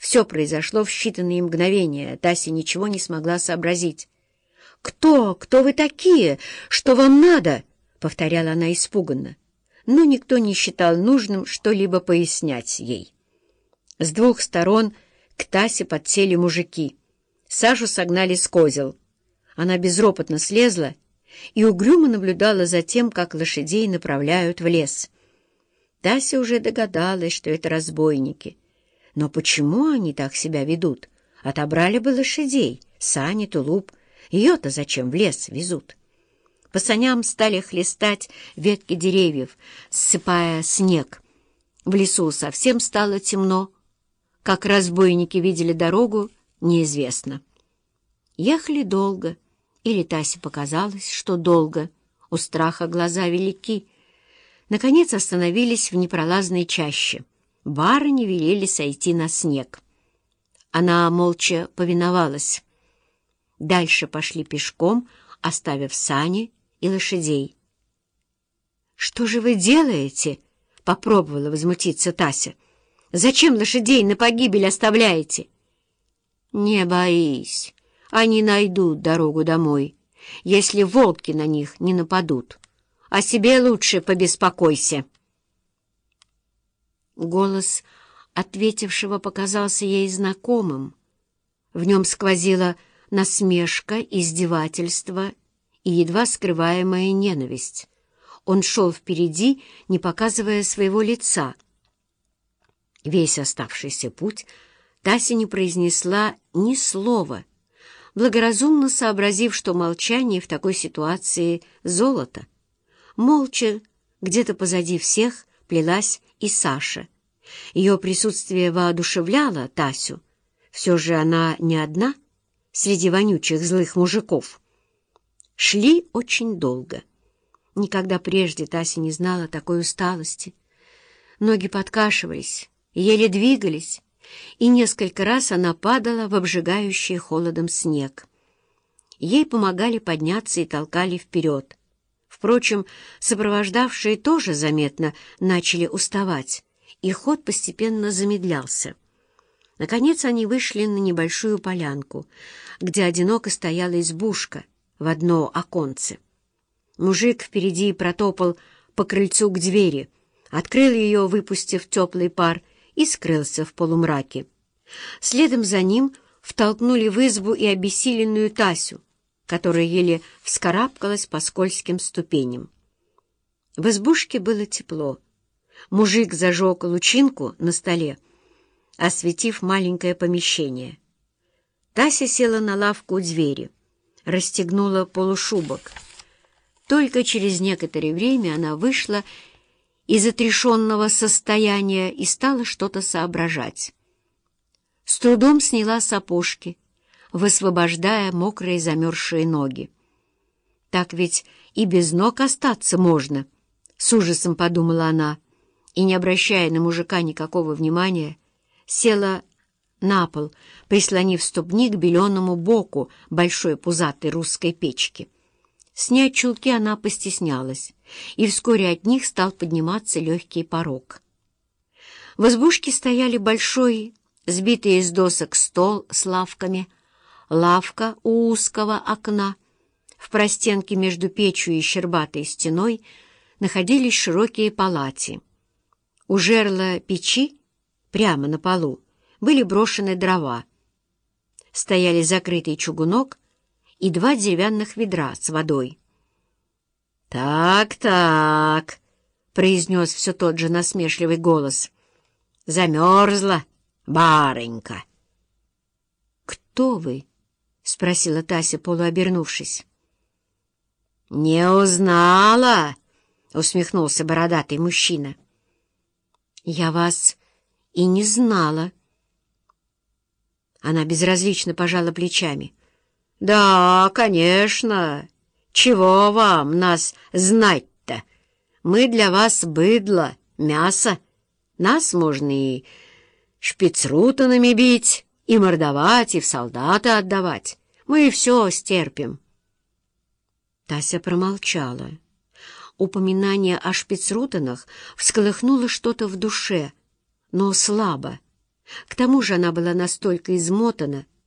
Все произошло в считанные мгновения. Тася ничего не смогла сообразить. «Кто? Кто вы такие? Что вам надо?» — повторяла она испуганно. Но никто не считал нужным что-либо пояснять ей. С двух сторон к Тасе подсели мужики. Сашу согнали с козел. Она безропотно слезла и угрюмо наблюдала за тем, как лошадей направляют в лес. Тася уже догадалась, что это разбойники. Но почему они так себя ведут? Отобрали бы лошадей, сани, тулуп. Ее-то зачем в лес везут? По саням стали хлестать ветки деревьев, ссыпая снег. В лесу совсем стало темно. Как разбойники видели дорогу, неизвестно. Ехали долго, или Тасе показалось, что долго. У страха глаза велики. Наконец остановились в непролазной чаще. Барыни велели сойти на снег. Она молча повиновалась. Дальше пошли пешком, оставив сани и лошадей. «Что же вы делаете?» — попробовала возмутиться Тася. «Зачем лошадей на погибель оставляете?» «Не боись, они найдут дорогу домой, если волки на них не нападут. О себе лучше побеспокойся». Голос ответившего показался ей знакомым. В нем сквозила насмешка, издевательство и едва скрываемая ненависть. Он шел впереди, не показывая своего лица. Весь оставшийся путь Тася не произнесла ни слова, благоразумно сообразив, что молчание в такой ситуации — золото. Молча, где-то позади всех, плелась и Саша. Ее присутствие воодушевляло Тасю. Все же она не одна среди вонючих злых мужиков. Шли очень долго. Никогда прежде Тася не знала такой усталости. Ноги подкашивались, еле двигались, и несколько раз она падала в обжигающий холодом снег. Ей помогали подняться и толкали вперед. Впрочем, сопровождавшие тоже заметно начали уставать, и ход постепенно замедлялся. Наконец они вышли на небольшую полянку, где одиноко стояла избушка в одно оконце. Мужик впереди протопал по крыльцу к двери, открыл ее, выпустив теплый пар, и скрылся в полумраке. Следом за ним втолкнули в избу и обессиленную Тасю, которая еле вскарабкалась по скользким ступеням. В избушке было тепло. Мужик зажег лучинку на столе, осветив маленькое помещение. Тася села на лавку у двери, расстегнула полушубок. Только через некоторое время она вышла из отрешенного состояния и стала что-то соображать. С трудом сняла сапожки, высвобождая мокрые замерзшие ноги. «Так ведь и без ног остаться можно», — с ужасом подумала она, и, не обращая на мужика никакого внимания, села на пол, прислонив ступни к беленому боку большой пузатой русской печки. Снять чулки она постеснялась, и вскоре от них стал подниматься легкий порог. В избушке стояли большой, сбитый из досок стол с лавками, лавка у узкого окна. В простенке между печью и щербатой стеной находились широкие палати. У жерла печи, прямо на полу, были брошены дрова. Стояли закрытый чугунок и два деревянных ведра с водой. «Так-так», — произнес все тот же насмешливый голос. «Замерзла, барынька». «Кто вы?» — спросила Тася, полуобернувшись. «Не узнала?» — усмехнулся бородатый мужчина. «Я вас и не знала». Она безразлично пожала плечами. «Да, конечно. Чего вам нас знать-то? Мы для вас быдло, мясо. Нас можно и шпицрутанами бить, и мордовать, и в солдаты отдавать. Мы все стерпим». Тася промолчала. Упоминание о шпицрутанах всколыхнуло что-то в душе, но слабо. К тому же она была настолько измотана,